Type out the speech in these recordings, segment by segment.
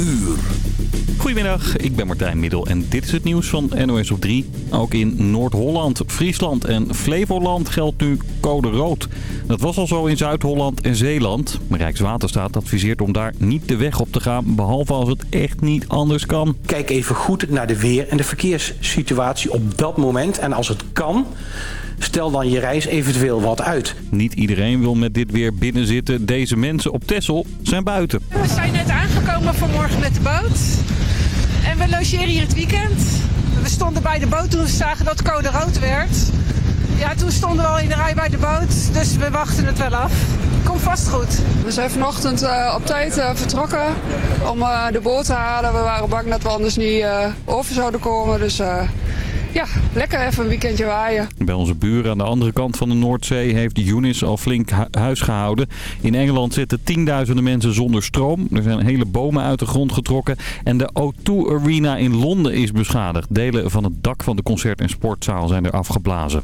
uur. Goedemiddag, ik ben Martijn Middel en dit is het nieuws van NOS op 3. Ook in Noord-Holland, Friesland en Flevoland geldt nu code rood. Dat was al zo in Zuid-Holland en Zeeland. Rijkswaterstaat adviseert om daar niet de weg op te gaan, behalve als het echt niet anders kan. Kijk even goed naar de weer- en de verkeerssituatie op dat moment. En als het kan, stel dan je reis eventueel wat uit. Niet iedereen wil met dit weer binnenzitten. Deze mensen op Texel zijn buiten. We zijn net aangekomen vanmorgen met de boot. En we logeren hier het weekend. We stonden bij de boot toen we zagen dat het code rood werd. Ja, toen stonden we al in de rij bij de boot. Dus we wachten het wel af. Komt vast goed. We zijn vanochtend eh, op tijd eh, vertrokken om eh, de boot te halen. We waren bang dat we anders niet eh, over zouden komen. Dus eh, ja, lekker even een weekendje waaien. Bij onze buren aan de andere kant van de Noordzee heeft Yunis al flink hu- huis gehouden. In Engeland zitten tienduizenden mensen zonder stroom. Er zijn hele bomen uit de grond getrokken. En de O2 Arena in Londen is beschadigd. Delen van het dak van de concert- en sportzaal zijn er afgeblazen.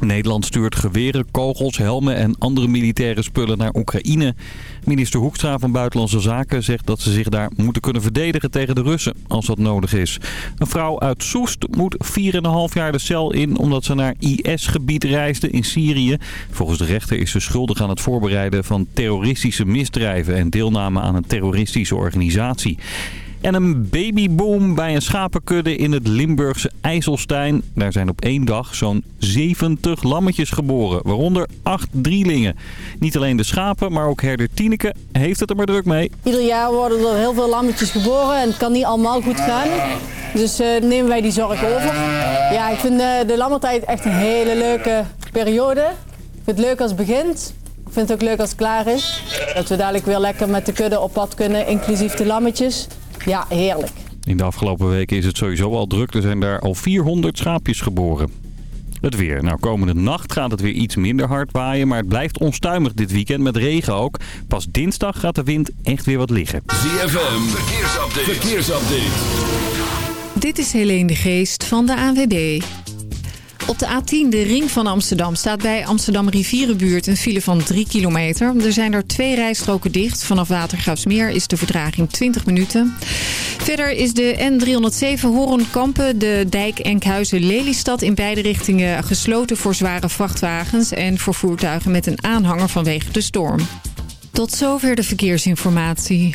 Nederland stuurt geweren, kogels, helmen en andere militaire spullen naar Oekraïne. Minister Hoekstra van Buitenlandse Zaken zegt dat ze zich daar moeten kunnen verdedigen tegen de Russen, als dat nodig is. Een vrouw uit Soest moet 4,5 jaar de cel in omdat ze naar IS-gebied reisde in Syrië. Volgens de rechter is ze schuldig aan het voorbereiden van terroristische misdrijven en deelname aan een terroristische organisatie. En een babyboom bij een schapenkudde in het Limburgse IJsselstein. Daar zijn op één dag zo'n 70 lammetjes geboren, waaronder acht drielingen. Niet alleen de schapen, maar ook herder Tineke heeft het er maar druk mee. Ieder jaar worden er heel veel lammetjes geboren en het kan niet allemaal goed gaan. Dus eh, nemen wij die zorg over. Ja, ik vind eh, de lammertijd echt een hele leuke periode. Ik vind het leuk als het begint. Ik vind het ook leuk als het klaar is. Dat we dadelijk weer lekker met de kudde op pad kunnen, inclusief de lammetjes. Ja, heerlijk. In de afgelopen weken is het sowieso al druk. Er zijn daar al 400 schaapjes geboren. Het weer. Nou, komende nacht gaat het weer iets minder hard waaien. Maar het blijft onstuimig dit weekend met regen ook. Pas dinsdag gaat de wind echt weer wat liggen. ZFM, verkeersupdate. verkeersupdate. Dit is Helene de Geest van de ANWB. Op de A10, de ring van Amsterdam, staat bij Amsterdam Rivierenbuurt een file van 3 kilometer. Er zijn er twee rijstroken dicht. Vanaf Watergraafsmeer is de vertraging 20 minuten. Verder is de N307 Hoornkampen, de dijk Enkhuizen-Lelystad in beide richtingen gesloten voor zware vrachtwagens en voor voertuigen met een aanhanger vanwege de storm. Tot zover de verkeersinformatie.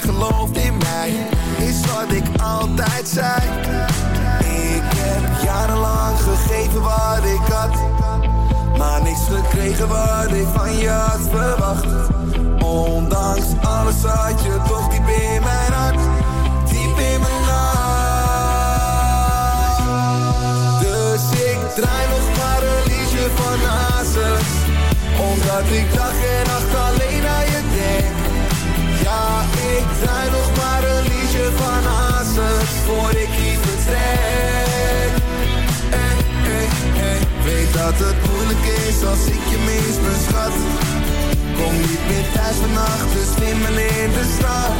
Gelooft in mij Is wat ik altijd zei. Heb jarenlang gegeven wat ik had Maar niks gekregen wat ik van je had verwacht. Ondanks alles had je toch diep in mijn hart Diep in mijn hart. Dus ik draai nog maar een liedje van Hazes Omdat ik dag en nacht alleen aan je denk Ja, ik draai nog maar een liedje van Hazes Voor ik hier vertrek. Weet dat het moeilijk is als ik je mis, mijn schat Kom niet meer thuis vannacht, dus me in de stad.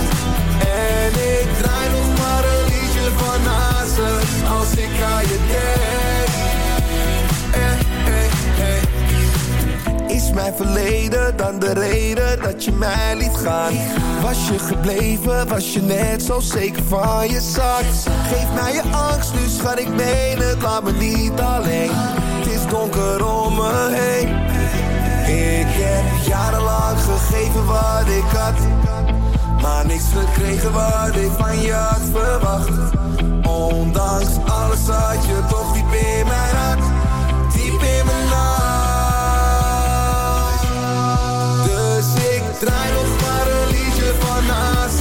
En ik draai nog maar een liedje van Hazen Als ik aan je denk Is mijn verleden dan de reden dat je mij liet gaan? Was je gebleven, was je net zo zeker van je zak? Geef mij je angst, nu schat ik meen het, laat me niet alleen donker om me heen. Ik heb jarenlang gegeven wat ik had. Maar niks gekregen wat ik van je had verwacht. Ondanks alles had je toch diep in mijn hart.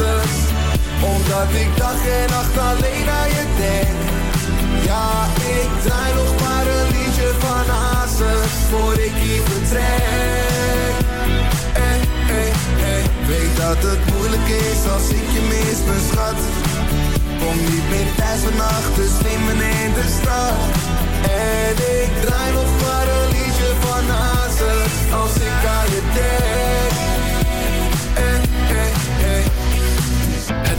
Omdat ik dag en nacht alleen aan je denk. Ja, ik draai nog maar een liedje van Hazes voor ik hier vertrek. Eh, eh, eh. Weet dat het moeilijk is als ik je mis, mijn schat. Kom niet meer thuis vannacht, dus neem in de stad. En ik draai nog maar een liedje van Hazes als ik aan je denk.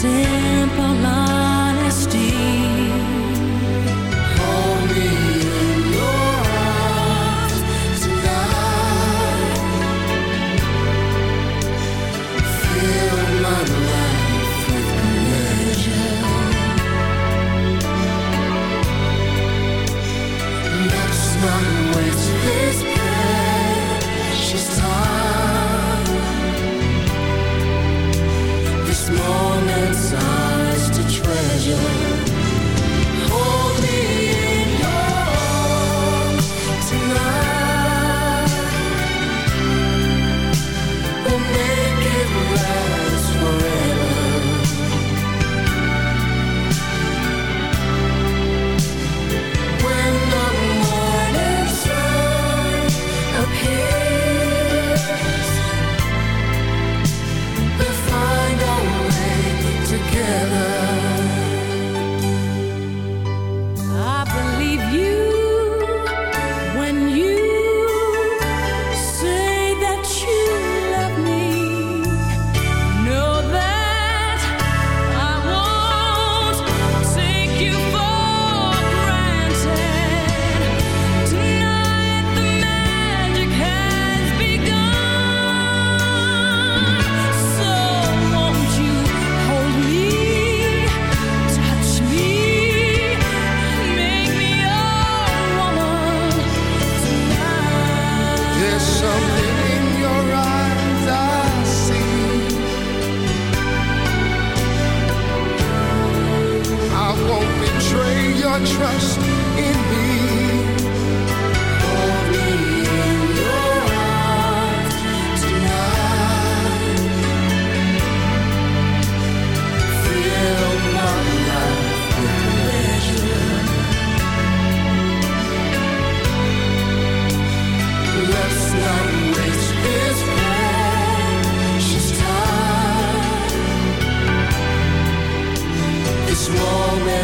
simple honesty. Hold me in your arms tonight. Fill my life with pleasure. Let's not waste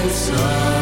inside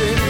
dancing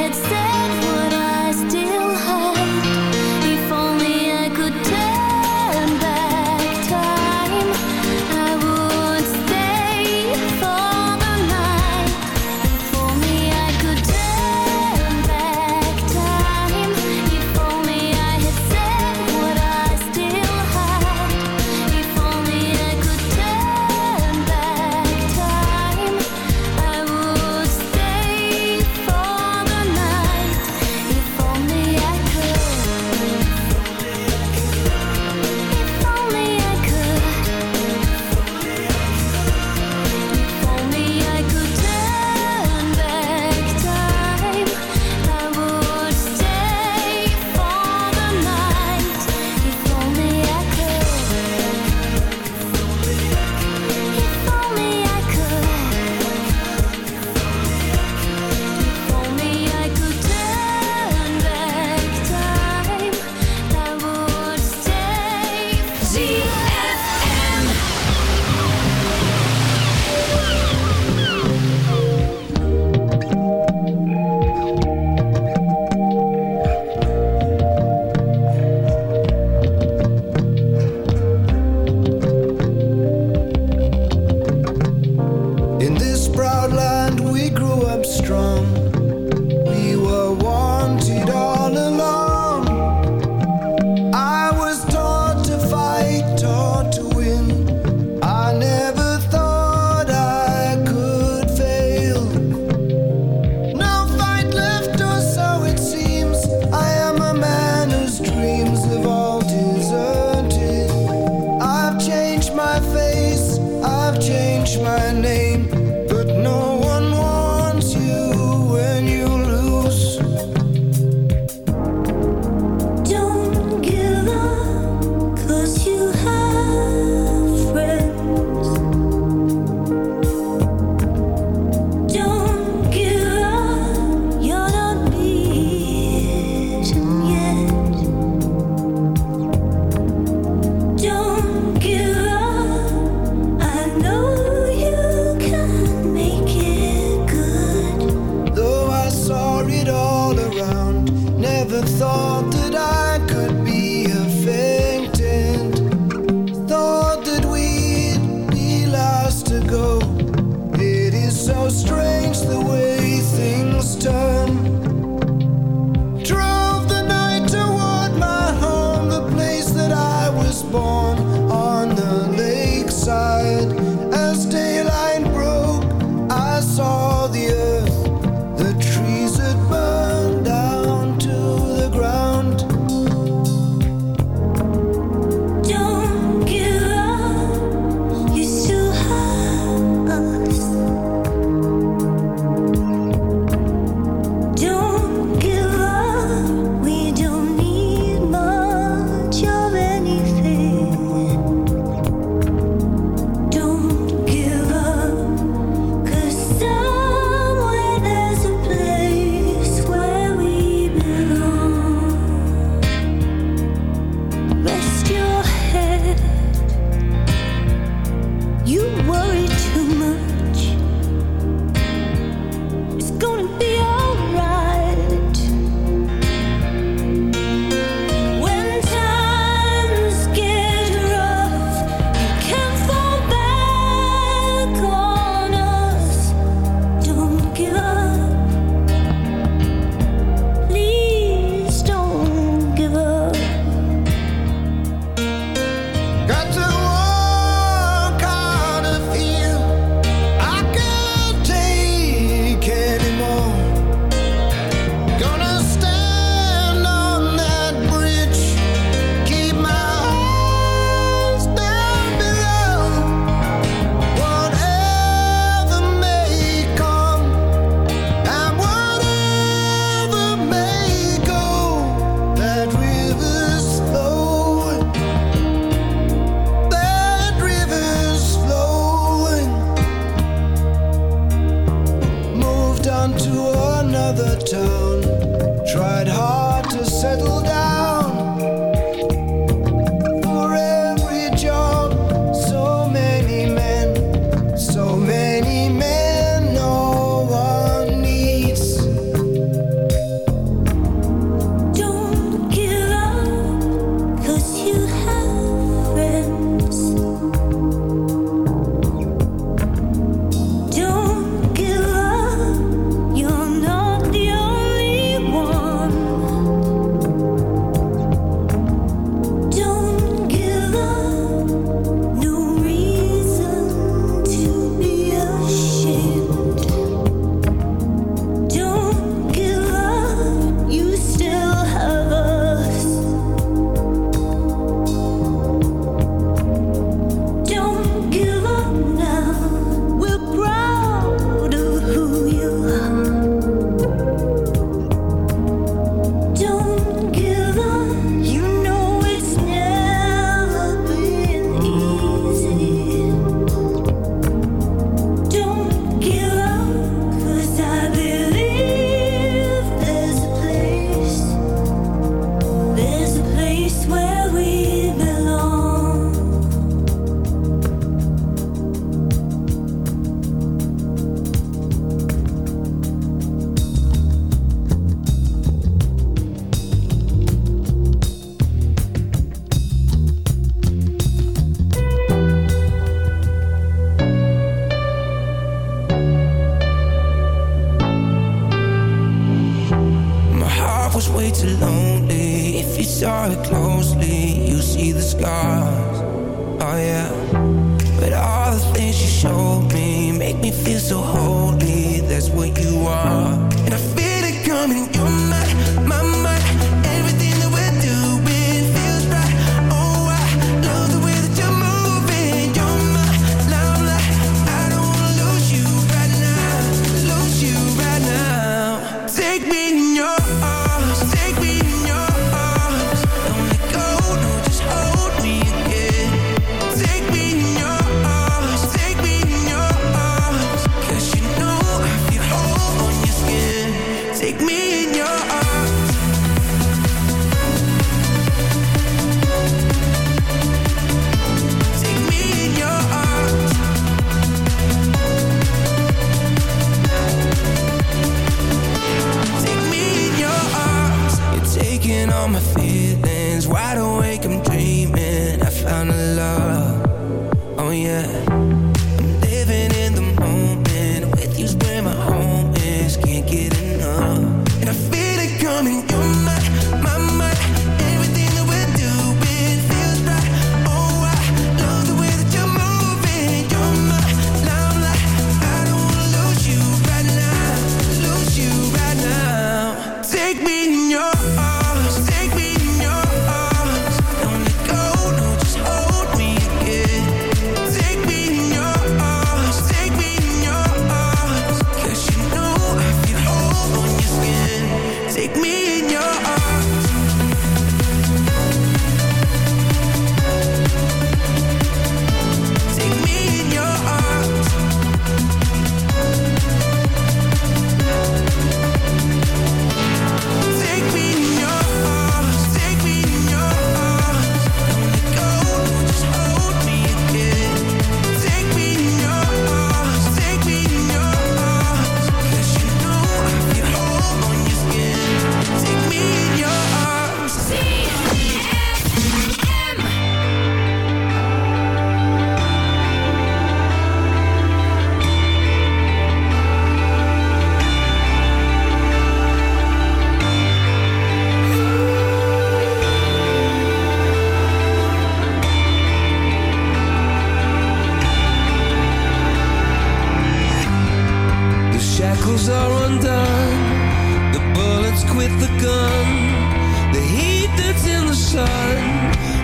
with the gun. The heat that's in the sun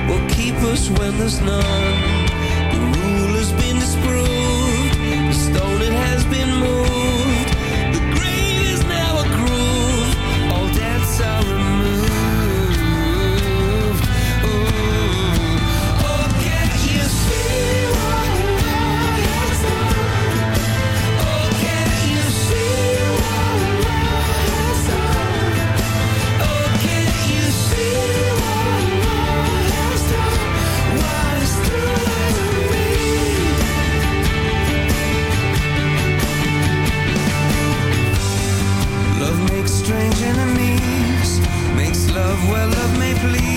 will keep us when there's none. The rule has been disproved. The stone it has been moved. of where love may please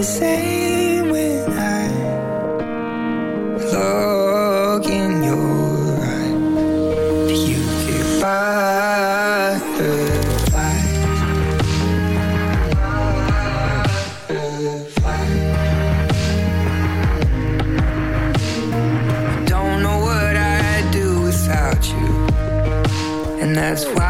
The same when I look in your eyes? You? Don't know what I'd do without you. And that's why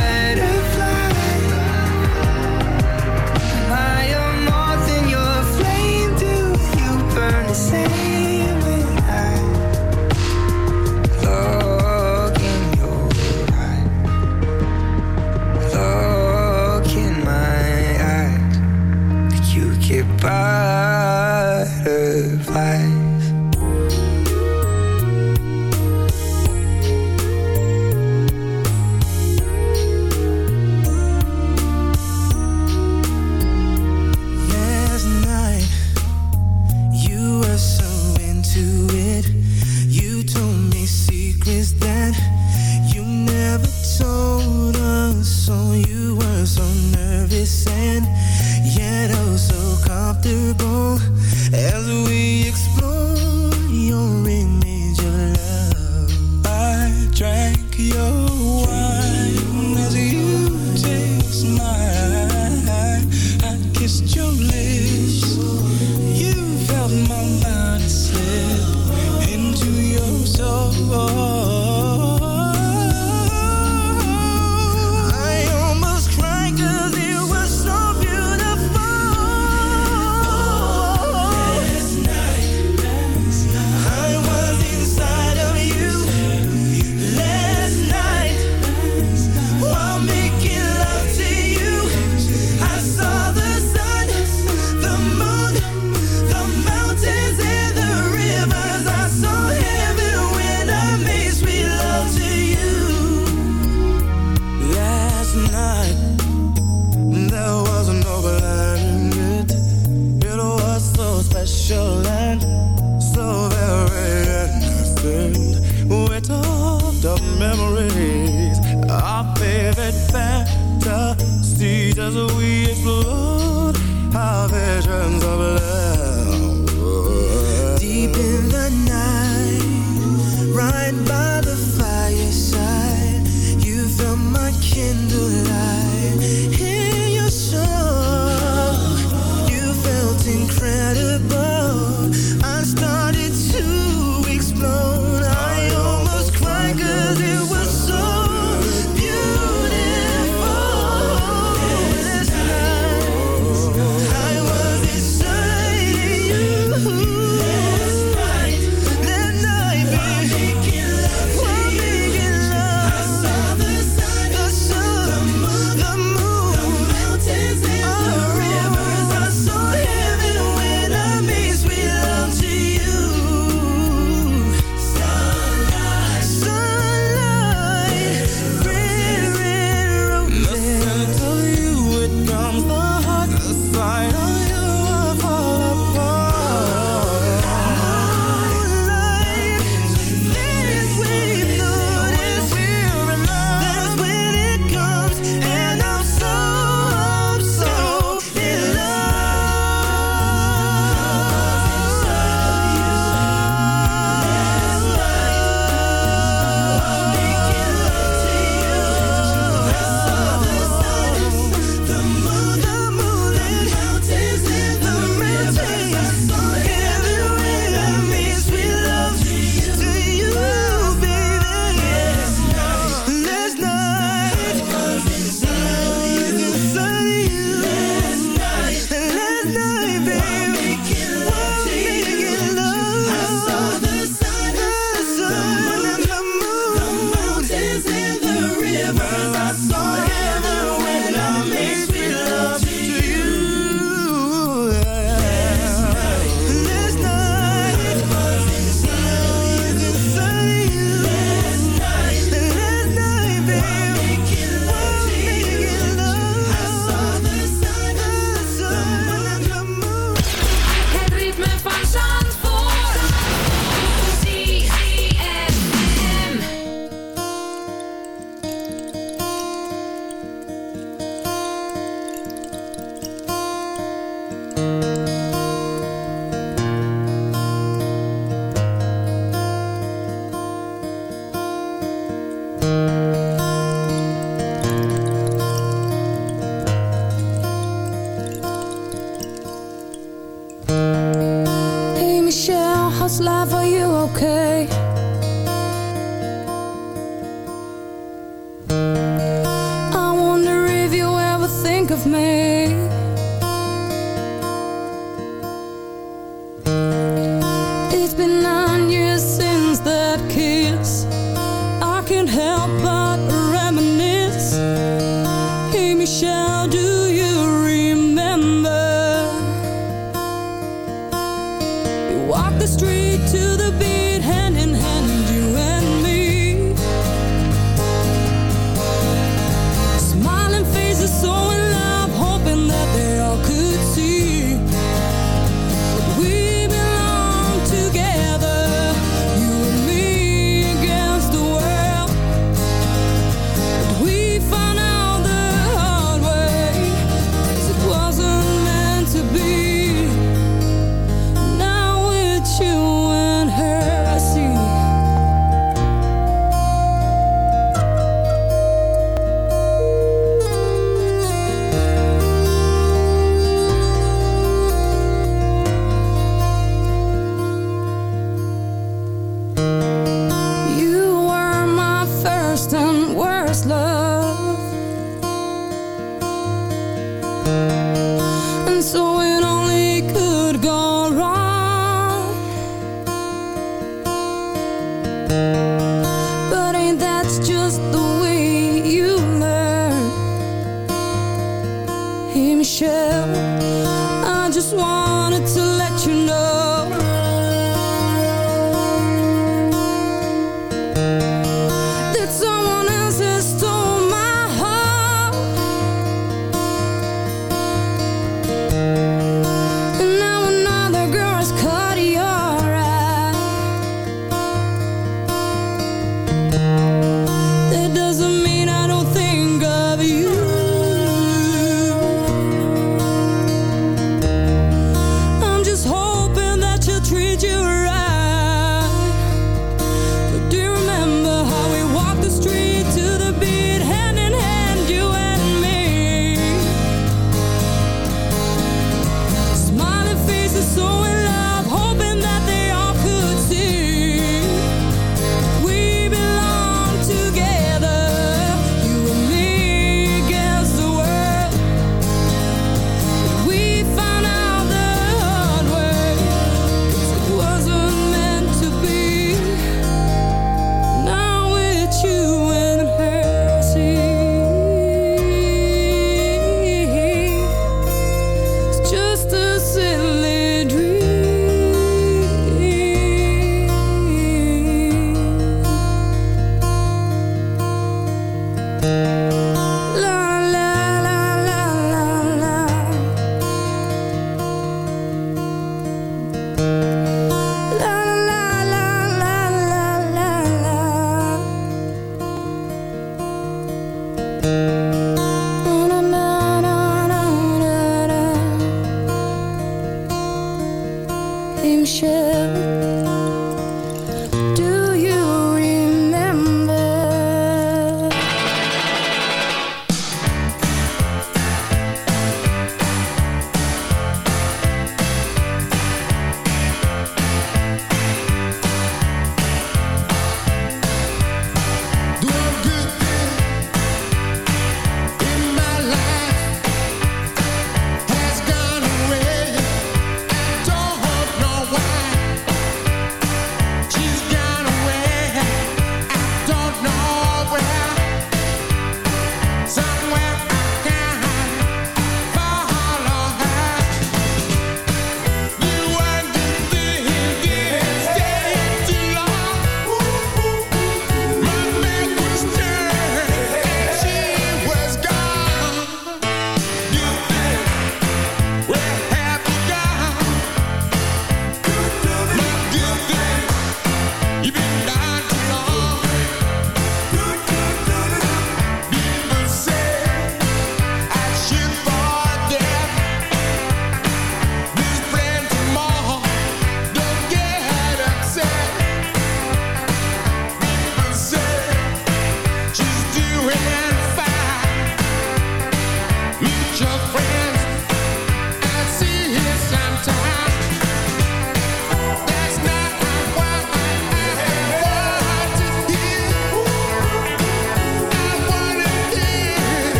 Comfortable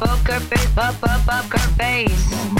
poker face, pop, pop, pop, her face.